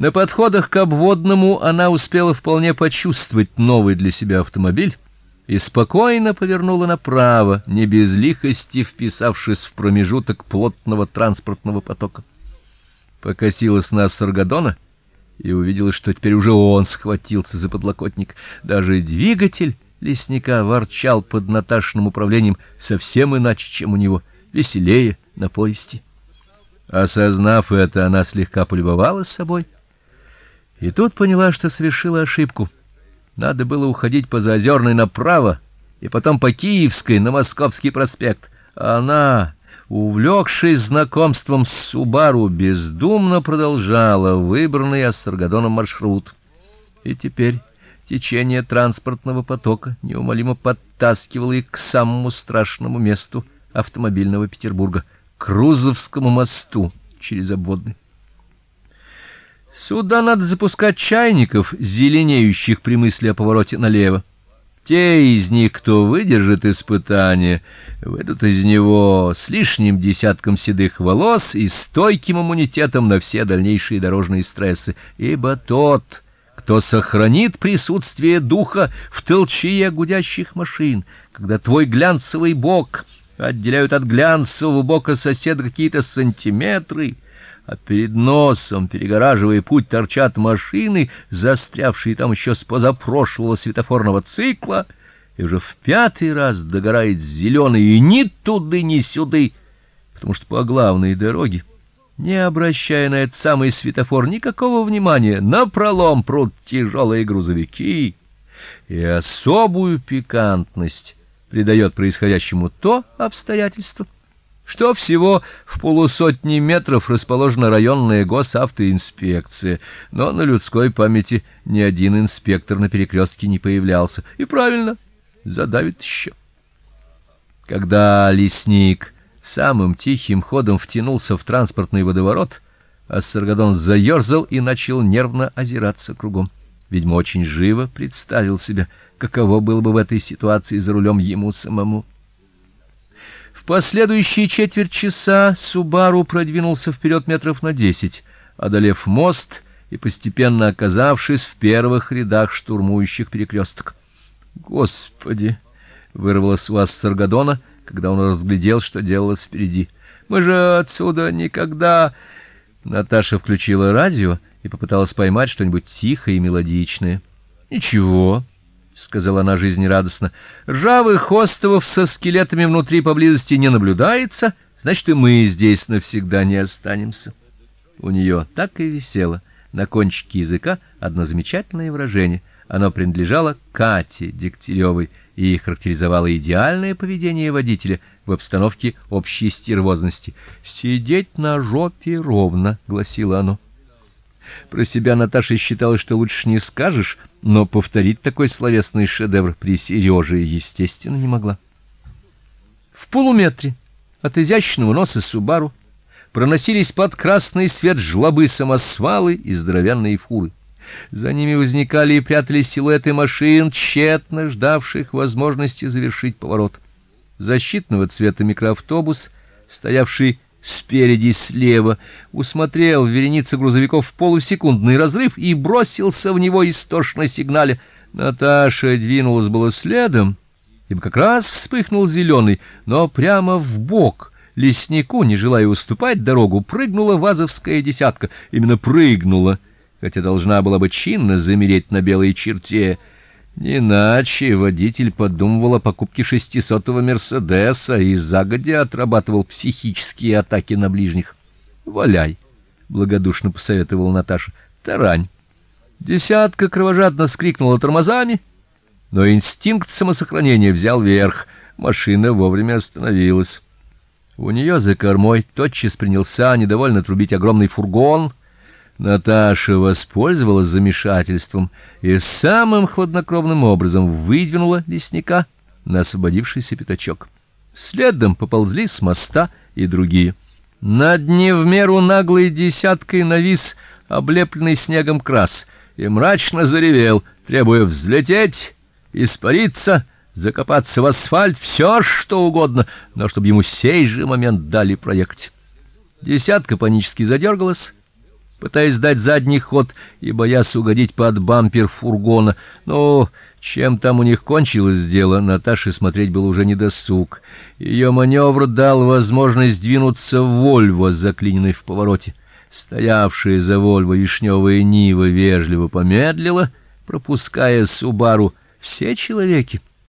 На подходах к обводному она успела вполне почувствовать новый для себя автомобиль и спокойно повернула направо, не без лихости вписавшись в промежуток плотного транспортного потока. Покосилась на Саргадона и увидела, что теперь уже он схватился за подлокотник. Даже двигатель лесника ворчал под Наташиным управлением совсем иначе, чем у него, веселее, напористее. Осознав это, она слегка полюбовалась собой и тут поняла, что совершила ошибку. Надо было уходить по Заозерной направо и потом по Киевской на Московский проспект. А она, увлекшись знакомством с Субару, бездумно продолжала выбранный Ассаргадоном маршрут. И теперь течение транспортного потока неумолимо подтаскивало их к самому страшному месту автомобильного Петербурга Крузовскому мосту через обводный. Сюда надо запускать чайников, зеленеющих при мысли о повороте налево. Те из них, кто выдержит испытание, выйдут из него с лишним десятком седых волос и стойким иммунитетом на все дальнейшие дорожные стрессы, ибо тот, кто сохранит присутствие духа в толчее гудящих машин, когда твой глянцевый бок отделяют от глянцевого бока соседа какие-то сантиметры, а перед носом, перегораживая путь, торчат машины, застрявшие там еще с позапрошлого светофорного цикла, и уже в пятый раз догорает зеленый и ни туды, ни сюды, потому что по главной дороге, не обращая на этот самый светофор никакого внимания, напролом прут тяжелые грузовики, и особую пикантность придает происходящему то обстоятельство, что всего в полусотни метров расположена районная госавтоинспекция, но на людской памяти ни один инспектор на перекрестке не появлялся. И правильно, задавит еще. Когда лесник самым тихим ходом втянулся в транспортный водоворот, Ассаргадон заерзал и начал нервно озираться кругом. Видимо, очень живо представил себе, каково было бы в этой ситуации за рулем ему самому. В последующие четверть часа Субару продвинулся вперед метров на десять, одолев мост и постепенно оказавшись в первых рядах штурмующих перекресток. Господи, вырвалось у Ассаргадона, когда он разглядел, что делалось впереди. Мы же отсюда никогда Наташа включила радио и попыталась поймать что-нибудь тихое и мелодичное. Ничего сказала она жизнерадостно. Ржавых островов со скелетами внутри поблизости не наблюдается, значит, и мы здесь навсегда не останемся. У нее так и висело на кончике языка одно замечательное выражение. Оно принадлежало Кате Дегтяревой и характеризовало идеальное поведение водителя в обстановке общей стервозности. «Сидеть на жопе ровно», — гласило оно. Про себя Наташа считала, что лучше не скажешь, но повторить такой словесный шедевр при Сереже, естественно, не могла. В полуметре от изящного носа Субару проносились под красный свет жлобы самосвалы и здоровенные фуры. За ними возникали и прятались силуэты машин, тщетно ждавших возможности завершить поворот. Защитного цвета микроавтобус, стоявший спереди слева, усмотрел в веренице грузовиков полусекундный разрыв и бросился в него истошно сигналя. Наташа двинулась было следом, ибо как раз вспыхнул зеленый, но прямо в бок леснику, не желая уступать дорогу, прыгнула вазовская десятка. Именно прыгнула, хотя должна была бы чинно замереть на белой черте. Иначе водитель подумывал о покупке шестисотого Мерседеса и загодя отрабатывал психические атаки на ближних. "Валяй", благодушно посоветовала Наташа. "Тарань". Десятка кровожадно вскрикнула тормозами, но инстинкт самосохранения взял верх. Машина вовремя остановилась. У нее за кормой тотчас принялся недовольно трубить огромный фургон Наташа воспользовалась замешательством и самым хладнокровным образом выдвинула лесника на освободившийся пятачок. Следом поползли с моста и другие. Над дне в меру наглой десяткой навис облепленный снегом крас и мрачно заревел, требуя взлететь, испариться, закопаться в асфальт, все что угодно, но чтобы ему сей же момент дали проехать. Десятка панически задергалась, пытаясь дать задний ход и боясь угодить под бампер фургона. Но чем там у них кончилось дело, Наташе смотреть было уже не досуг. Ее маневр дал возможность двинуться в Вольво, заклиненной в повороте. Стоявшая за Вольво вишневая Нива вежливо помедлила, пропуская Субару. Все человеки